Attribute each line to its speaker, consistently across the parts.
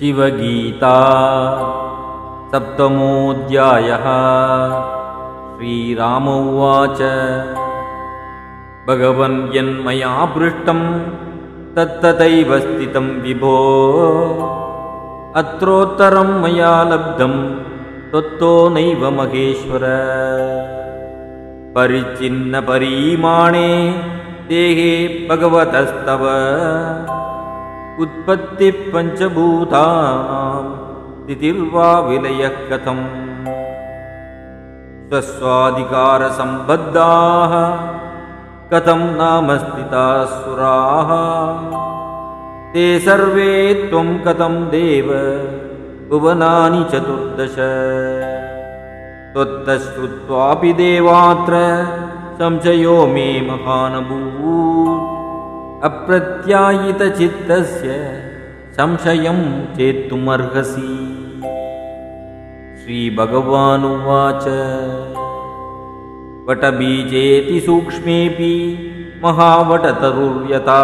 Speaker 1: शिवगीता सप्तमोऽध्यायः। श्रीराम उवाच। भगवन् यन्मया पृष्टम् तत्तथैव स्थितं विभो। अत्रोत्तरं मया लब्धं त्वत्तो नैव महेश्वर। परिचिन्नपरीमाणे देहे भगवतस्तव उत्पत्तिः पञ्चभूतानां स्थितिर्वा विलयः कथम्। स्वस्वाधिकारसम्बद्धाः कथं नाम स्थिताः सुराः। ते सर्वे त्वं कथं देव भुवनानि चतुर्दश। त्वत्तश्रुत्वापि देवात्र संशयो मे महानभूत् अप्रत्यायितचित्तस्य संशयं चेत्तुमर्हसि। श्रीभगवानुवाच। वटबीजेति सूक्ष्मेऽपि महावटतरुर्यता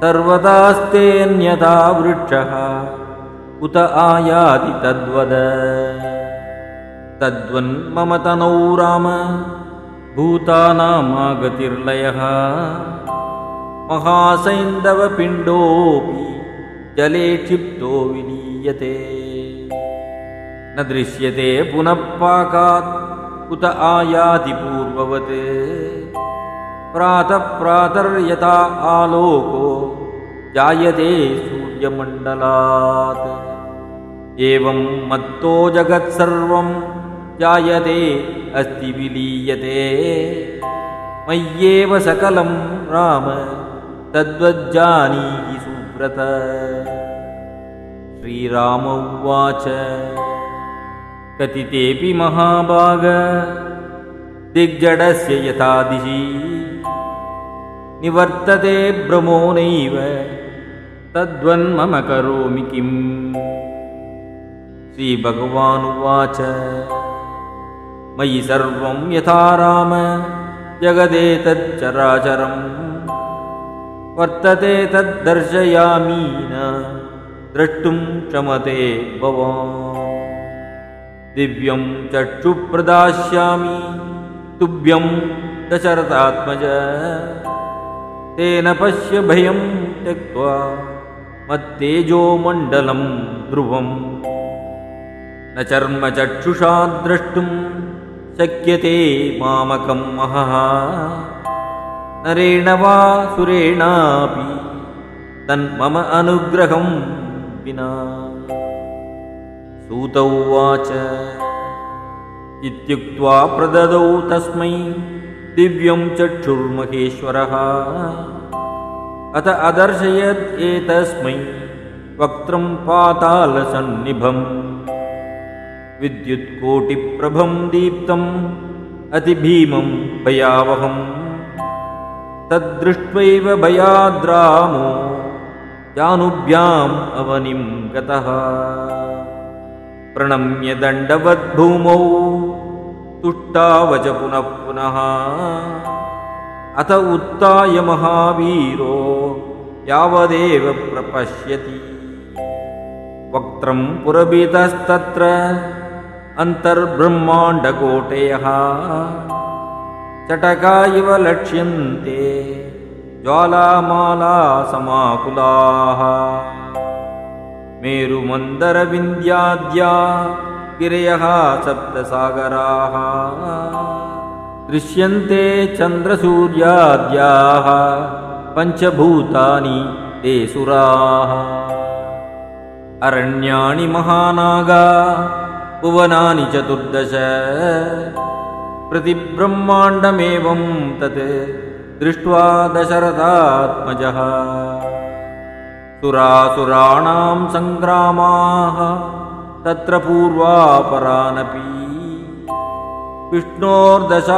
Speaker 1: सर्वदास्तेऽन्यथा वृक्षः उत आयाति तद्वद। तद्वन्मम तनौ राम भूतानामागतिर्लयः महासैन्दवपिण्डोऽपि जले क्षिप्तो विलीयते न दृश्यते पुनः पाकात् उत आयाति पूर्ववत् प्रातः प्रातर्यथा आलोको जायते सूर्यमण्डलात् एवं मत्तो जगत्सर्वं जायते अस्ति विलीयते मय्येव सकलं राम तद्वज्जानीहि सुव्रत। श्रीराम उवाच। कथितेऽपि महाभाग दिग्जडस्य यथा दिशि निवर्तते भ्रमो नैव। तद्वन्मम करोमि किम्? श्रीभगवानुवाच मयि सर्वं यथा राम। जगदेतच्चराचरम् वर्तते तद्दर्शयामी न द्रष्टुं क्षमते भवान्। दिव्यं चक्षुः प्रदास्यामि तुभ्यं दशरथात्मज। तेन पश्य भयं त्यक्त्वा मत्तेजोमण्डलं ध्रुवम्। न चर्मचक्षुषा द्रष्टुं शक्यते मामकं महः नरेण वा सुरेणापि तन्मम अनुग्रहं विना। सूत उवाच इत्युक्त्वा प्रददौ तस्मै दिव्यं चक्षुर्महेश्वरः। अथ एतस्मै वक्त्रं पातालसन्निभम्। विद्युत्कोटिप्रभं दीप्तम् अतिभीमं भयावहम् तद्दृष्ट्वैव भयाद्रामो जानुभ्याम् अवनिं गतः। प्रणम्य दण्डवद्भूमौ तुष्टावच पुनः पुनः। अथ उत्थाय महावीरो यावदेव प्रपश्यति। वक्त्रं पुरभितस्तत्र अन्तर्ब्रह्माण्डकोटयः चटका इव लक्ष्यन्ते ज्वालामालासमाकुलाः मेरुमन्दरविन्द्याद्या गिरयः सप्तसागराः। दृश्यन्ते चन्द्रसूर्याद्याः। पञ्चभूतानि ते सुराः अरण्याणि महानागा भुवनानि चतुर्दश प्रतिब्रह्माण्डमेवं तत् दृष्ट्वा दशरथात्मजः। सुरासुराणां सङ्ग्रामाः तत्र पूर्वापरानपि। विष्णोर्दशावतारांश्च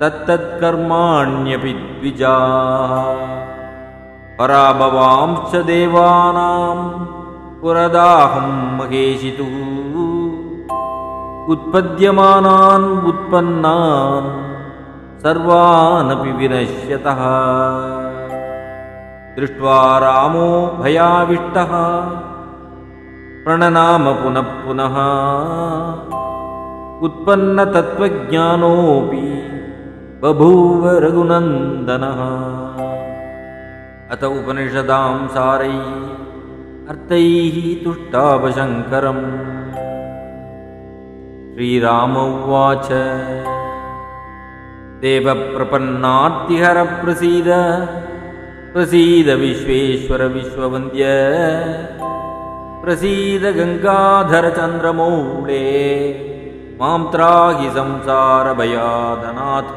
Speaker 1: तत्तत्कर्माण्यपि द्विजाः। पराभवांश्च देवानां पुरदाहं महेशितुः उत्पद्यमानान् उत्पन्नान् सर्वानपि विनश्यतः। दृष्ट्वा रामो भयाविष्टः। प्रणनाम पुनः पुनः। उत्पन्नतत्त्वज्ञानोऽपि बभूव रघुनन्दनः। अत उपनिषदां सारैः अर्थैः तुष्टापशङ्करम् श्रीराम उवाच देवप्रपन्नार्तिहरप्रसीद प्रसीद विश्वेश्वर विश्ववन्द्य प्रसीद गङ्गाधरचन्द्रमौळे मां त्राहि संसारभयादनाथ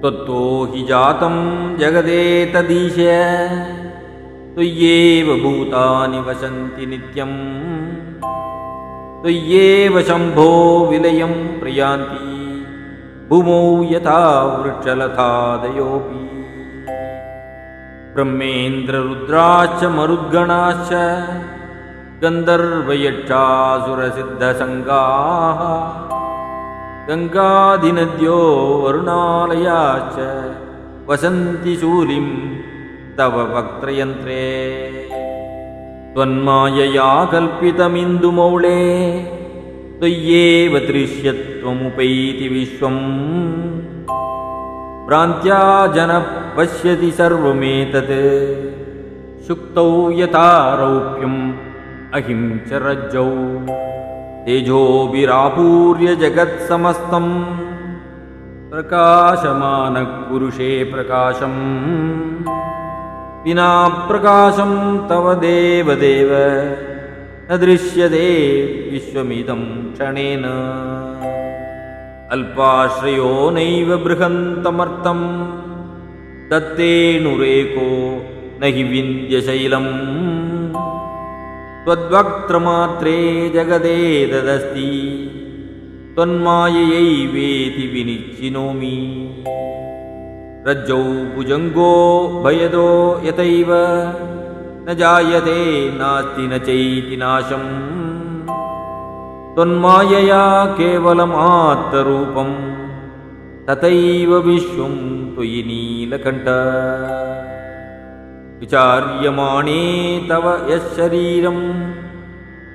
Speaker 1: त्वत्तो हि जातं जगदेतदीश त्वय्येव भूतानि वसन्ति नित्यम् त्वय्येव शम्भो विलयं प्रयान्ति। भूमौ यथा वृक्षलतादयोऽपि। ब्रह्मेन्द्ररुद्राश्च मरुद्गणाश्च गन्धर्वयक्षासुरसिद्धसङ्गाः। गङ्गादिनद्यो वरुणालयाश्च वसन्ति शूलिं तव वक्त्रयन्त्रे त्वन्मायया कल्पितमिन्दुमौळे त्वय्येव दृश्यत्वमुपैति विश्वम् भ्रान्त्या जनः पश्यति सर्वमेतत् शुक्तौ यथा रौप्यम् अहिं च रज्जौ तेजोभिरापूर्य जगत्समस्तम् प्रकाशमानः पुरुषे प्रकाशम् विना प्रकाशं तव देवदेव न दृश्यते विश्वमिदं क्षणेन। अल्पाश्रयो नैव बृहन्तमर्थम् दत्तेऽनुरेको न हि विन्द्यशैलम्। त्वद्वक्त्रमात्रे जगदेतदस्ति त्वन्माययैवेति विनिचिनोमि रज्जौ भुजङ्गो भयदो यतैव। न जायते नास्ति न चैति नाशम्। त्वन्मायया केवलमात्तरूपम् तथैव विश्वं त्वयि नीलकण्ठ। विचार्यमाणे तव यः शरीरम्।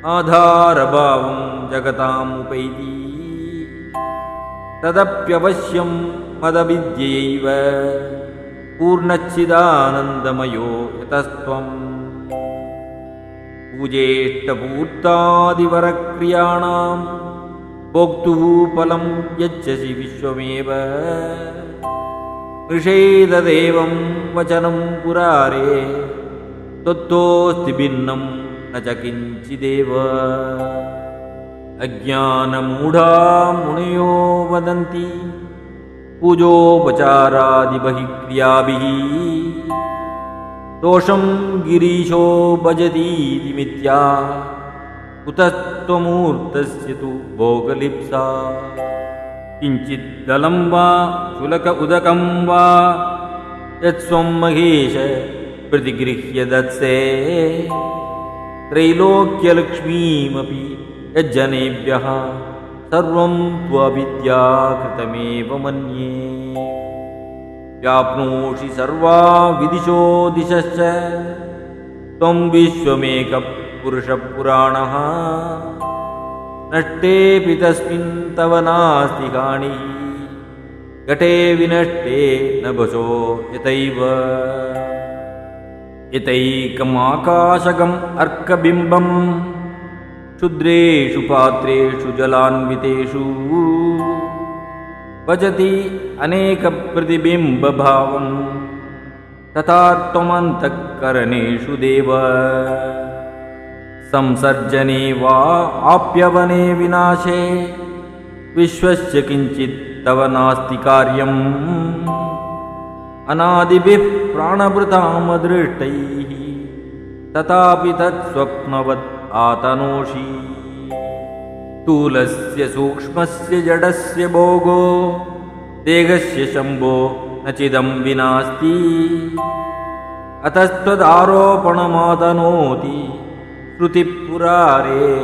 Speaker 1: आधारभावं जगतामुपैति। तदप्यवश्यं मदविद्यैव पूर्णच्चिदानन्दमयो यतस्त्वम् पूजेष्टपूर्तादिवरक्रियाणां भोक्तुः फलं यच्छसि विश्वमेव निषेददेवं वचनं पुरारे त्वत्तोऽस्ति भिन्नं न च किञ्चिदेव अज्ञानमूढा मुनयो वदन्ति पूजोपचारादिबहिक्रियाभिः दोषं गिरीशो भजतीति मिथ्या कुतस्त्वमूर्तस्य तु भोगलिप्सा। किञ्चिद्दलं वा शुलक उदकं वा यत्स्वं महेश प्रतिगृह्य दत्से। त्रैलोक्यलक्ष्मीमपि यज्जनेभ्यः सर्वं त्वविद्याकृतमेव मन्ये। व्याप्नोषि सर्वा विदिशो दिशश्च। त्वं विश्वमेकपुरुषपुराणः। नष्टेऽपि तस्मिन् तव नास्ति काणिः घटे विनष्टे न भसो यतैव। यतैकमाकाशकम् अर्कबिम्बम् क्षुद्रेषु पात्रेषु जलान्वितेषु। भजति अनेकप्रतिबिम्बभावम्। तथा त्वमन्तःकरणेषु देव। संसर्जने वा आप्यवने विनाशे। विश्वस्य किञ्चित् तव नास्ति कार्यम्। अनादिभिः प्राणभृतामदृष्टैः। तथापि तत्स्वप्नवत् आतनोषि। स्थूलस्य सूक्ष्मस्य जडस्य भोगो देहस्य शम्भो न चिदं विनास्ति। अतस्त्वदारोपणमातनोति श्रुतिपुरारे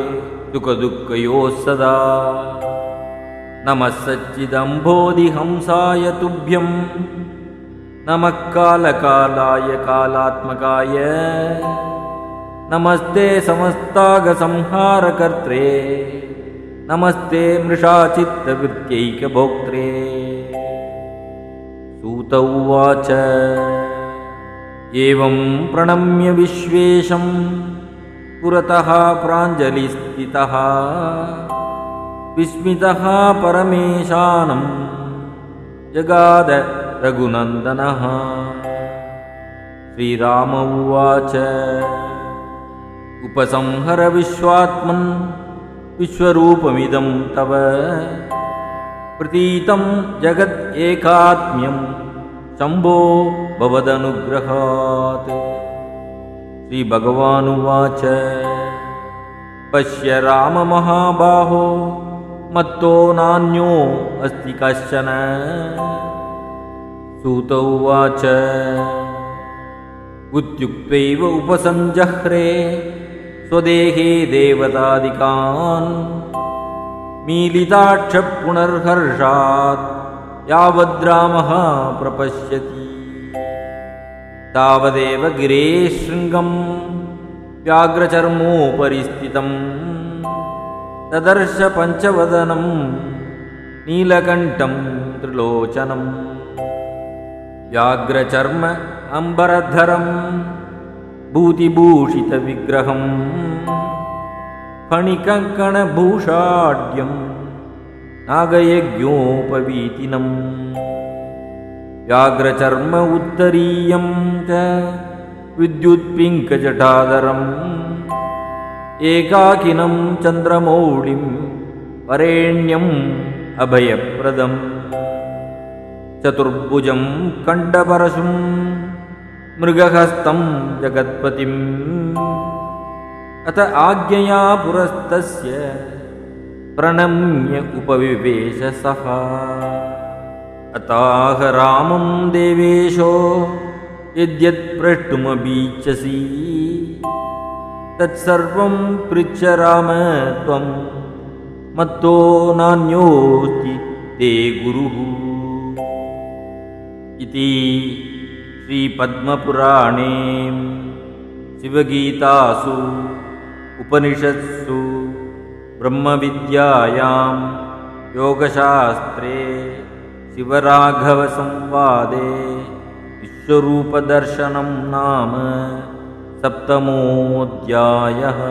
Speaker 1: दुःखदुःखयोः सदा। नमः सच्चिदम्भोधिहंसाय तुभ्यम् नमः कालकालाय कालात्मकाय नमस्ते समस्तागसंहारकर्त्रे नमस्ते मृषाचित्तवृत्त्यैकभोक्त्रे सूत उवाच एवं प्रणम्य विश्वेशम् पुरतः प्राञ्जलिस्थितः। विस्मितः परमेशानम् जगाद रघुनन्दनः। श्रीराम उवाच उपसंहर विश्वात्मन् विश्वरूपमिदं तव प्रतीतं जगत् एकात्म्यं शम्भो भवदनुग्रहात्। श्रीभगवानुवाच पश्य राममहाबाहो मत्तो नान्यो अस्ति कश्चन। सूत उवाच उद्युक्तैव उपसञ्जह्रे स्वदेहे देवतादिकान् मीलिताक्षपुनर्हर्षात् यावद्रामः प्रपश्यति तावदेव गिरेशृङ्गम् व्याघ्रचर्मोपरि स्थितम् तदर्श पञ्चवदनम् नीलकण्ठम् त्रिलोचनम् व्याघ्रचर्म अम्बरधरम् भूतिभूषितविग्रहम् फणिकङ्कणभूषाढ्यम्। नागयज्ञोपवीतिनम्। व्याघ्रचर्म उत्तरीयं च। विद्युत्पिङ्कजटादरम् एकाकिनं चन्द्रमौळिं वरेण्यम् अभयप्रदम्। चतुर्भुजं कण्डपरशुम् मृगहस्तं जगत्पतिम्। अथ आज्ञया पुरस्तस्य प्रणम्य उपविवेशसः अताह रामं देवेशो यद्यत्प्रष्टुमबीच्छसि तत्सर्वं पृच्छ राम त्वं मत्तो नान्योऽस्ति ते गुरुः। इति श्रीपद्मपुराणे शिवगीतासु उपनिषत्सु ब्रह्मविद्यायां योगशास्त्रे शिवराघवसंवादे विश्वरूपदर्शनं नाम सप्तमोऽध्यायः